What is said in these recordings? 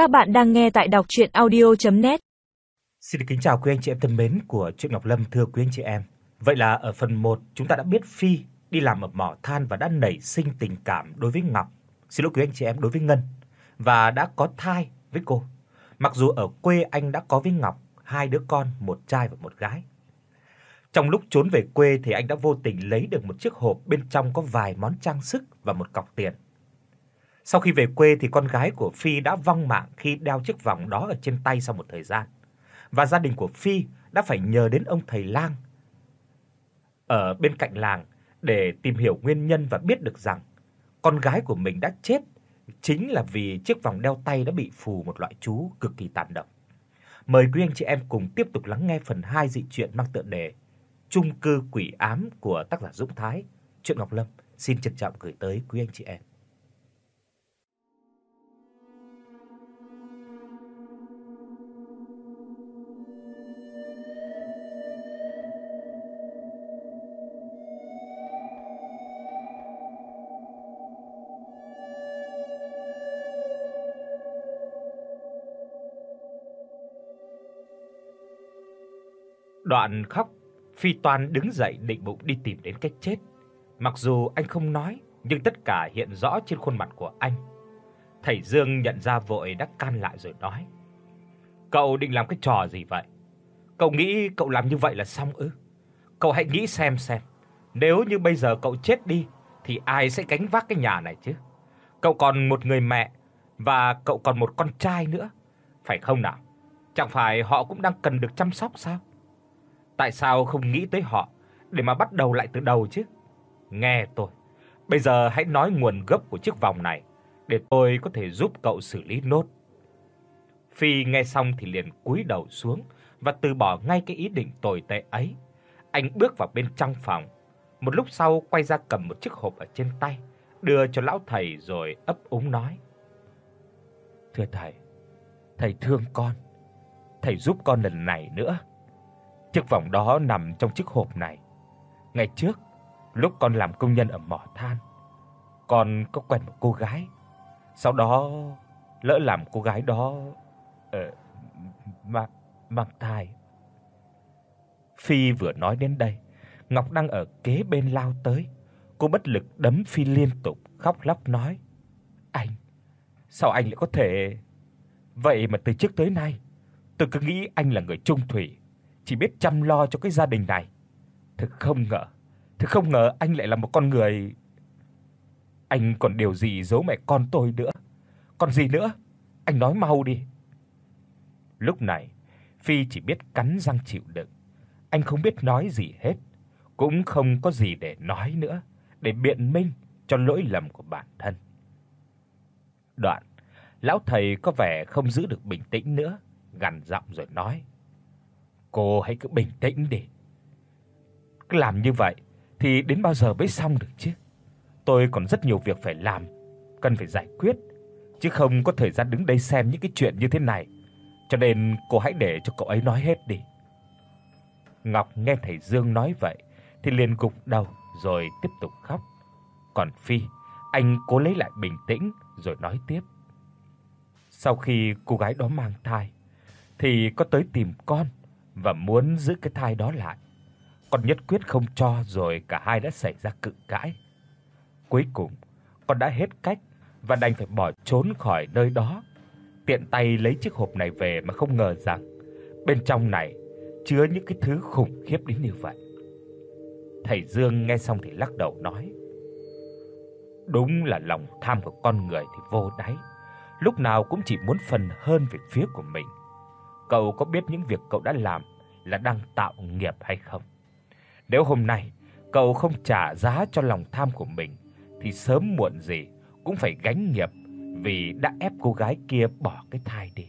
Các bạn đang nghe tại đọc audio net Xin được kính chào quý anh chị em thân mến của truyện Ngọc Lâm thưa quý anh chị em. Vậy là ở phần 1 chúng ta đã biết Phi đi làm ở mỏ than và đã nảy sinh tình cảm đối với Ngọc. Xin lỗi quý anh chị em đối với Ngân và đã có thai với cô. Mặc dù ở quê anh đã có với Ngọc hai đứa con, một trai và một gái. Trong lúc trốn về quê thì anh đã vô tình lấy được một chiếc hộp bên trong có vài món trang sức và một cọc tiền. Sau khi về quê thì con gái của Phi đã vong mạng khi đeo chiếc vòng đó ở trên tay sau một thời gian. Và gia đình của Phi đã phải nhờ đến ông thầy lang ở bên cạnh làng để tìm hiểu nguyên nhân và biết được rằng con gái của mình đã chết chính là vì chiếc vòng đeo tay đã bị phù một loại chú cực kỳ tàn độc. Mời quý anh chị em cùng tiếp tục lắng nghe phần 2 dị truyện mang tựa đề Trung cư quỷ ám của tác giả Dũng Thái. Truyện Ngọc Lâm xin trân trọng gửi tới quý anh chị em. Đoạn khóc, Phi Toan đứng dậy định bụng đi tìm đến cái chết. Mặc dù anh không nói, nhưng tất cả hiện rõ trên khuôn mặt của anh. Thầy Dương nhận ra vội đã can lại rồi nói: "Cậu định làm cái trò gì vậy? Cậu nghĩ cậu làm như vậy là xong ư? Cậu hãy nghĩ xem xem, nếu như bây giờ cậu chết đi thì ai sẽ gánh vác cái nhà này chứ? Cậu còn một người mẹ và cậu còn một con trai nữa, phải không nào? Chẳng phải họ cũng đang cần được chăm sóc sao?" Tại sao không nghĩ tới họ để mà bắt đầu lại từ đầu chứ? Nghe tôi, bây giờ hãy nói nguồn gốc của chiếc vòng này để tôi có thể giúp cậu xử lý nốt. Phi nghe xong thì liền cúi đầu xuống và từ bỏ ngay cái ý định tồi tệ ấy. Anh bước vào bên trong phòng, một lúc sau quay ra cầm một chiếc hộp ở trên tay, đưa cho lão thầy rồi ấp úng nói: "Thưa thầy, thầy thương con, thầy giúp con lần này nữa." Chiếc vòng đó nằm trong chiếc hộp này. Ngày trước, lúc con làm công nhân ở mỏ than, con có quen một cô gái. Sau đó lỡ làm cô gái đó ờ mang mang thai. Phi vừa nói đến đây, Ngọc đang ở kế bên lao tới. Cô bất lực đấm Phi liên tục, khóc lóc nói: "Anh, sao anh lại có thể Vậy mà từ trước tới nay, tôi cứ nghĩ anh là người trung thủy, chỉ biết chăm lo cho cái gia đình này. Thực không ngờ, thực không ngờ anh lại là một con người anh còn điều gì giấu mẹ con tôi nữa. Còn gì nữa? Anh nói mau đi. Lúc này, Phi chỉ biết cắn răng chịu đựng. Anh không biết nói gì hết, cũng không có gì để nói nữa để biện minh cho lỗi lầm của bản thân. Đoạn, lão thầy có vẻ không giữ được bình tĩnh nữa, gằn giọng rồi nói: Cô hãy cứ bình tĩnh đi. Cứ làm như vậy thì đến bao giờ mới xong được chứ? Tôi còn rất nhiều việc phải làm, cần phải giải quyết, chứ không có thời gian đứng đây xem những cái chuyện như thế này. Cho nên cô hãy để cho cậu ấy nói hết đi. Ngọc nghe thầy Dương nói vậy thì liền gục đầu rồi tiếp tục khóc. Còn Phi, anh cố lấy lại bình tĩnh rồi nói tiếp. Sau khi cô gái đó mang thai thì có tới tìm con và muốn giữ cái thai đó lại. Con nhất quyết không cho rồi cả hai đã xảy ra cự cãi. Cuối cùng, con đã hết cách và đành phải bỏ trốn khỏi nơi đó. Tiện tay lấy chiếc hộp này về mà không ngờ rằng bên trong này chứa những cái thứ khủng khiếp đến như vậy. Thầy Dương nghe xong thì lắc đầu nói: Đúng là lòng tham của con người thì vô đáy, lúc nào cũng chỉ muốn phần hơn về phía của mình. Cậu có biết những việc cậu đã làm là đang tạo nghiệp hay không? Nếu hôm nay cậu không trả giá cho lòng tham của mình thì sớm muộn gì cũng phải gánh nghiệp vì đã ép cô gái kia bỏ cái thai đi.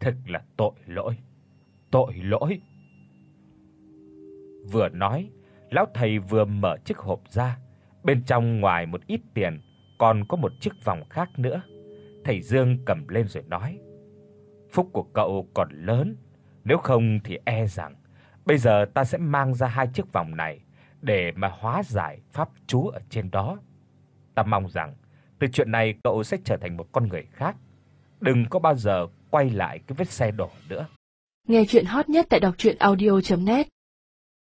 Thật là tội lỗi. Tội lỗi. Vừa nói, lão thầy vừa mở chiếc hộp ra, bên trong ngoài một ít tiền còn có một chiếc vòng khác nữa. Thầy Dương cầm lên rồi nói: "Phúc của cậu còn lớn, nếu không thì e rằng bây giờ ta sẽ mang ra hai chiếc vòng này để mà hóa giải pháp chú ở trên đó. Ta mong rằng từ chuyện này cậu sẽ trở thành một con người khác, đừng có bao giờ quay lại cái vết xe đổ nữa. Nghe truyện hot nhất tại doctruyenaudio.net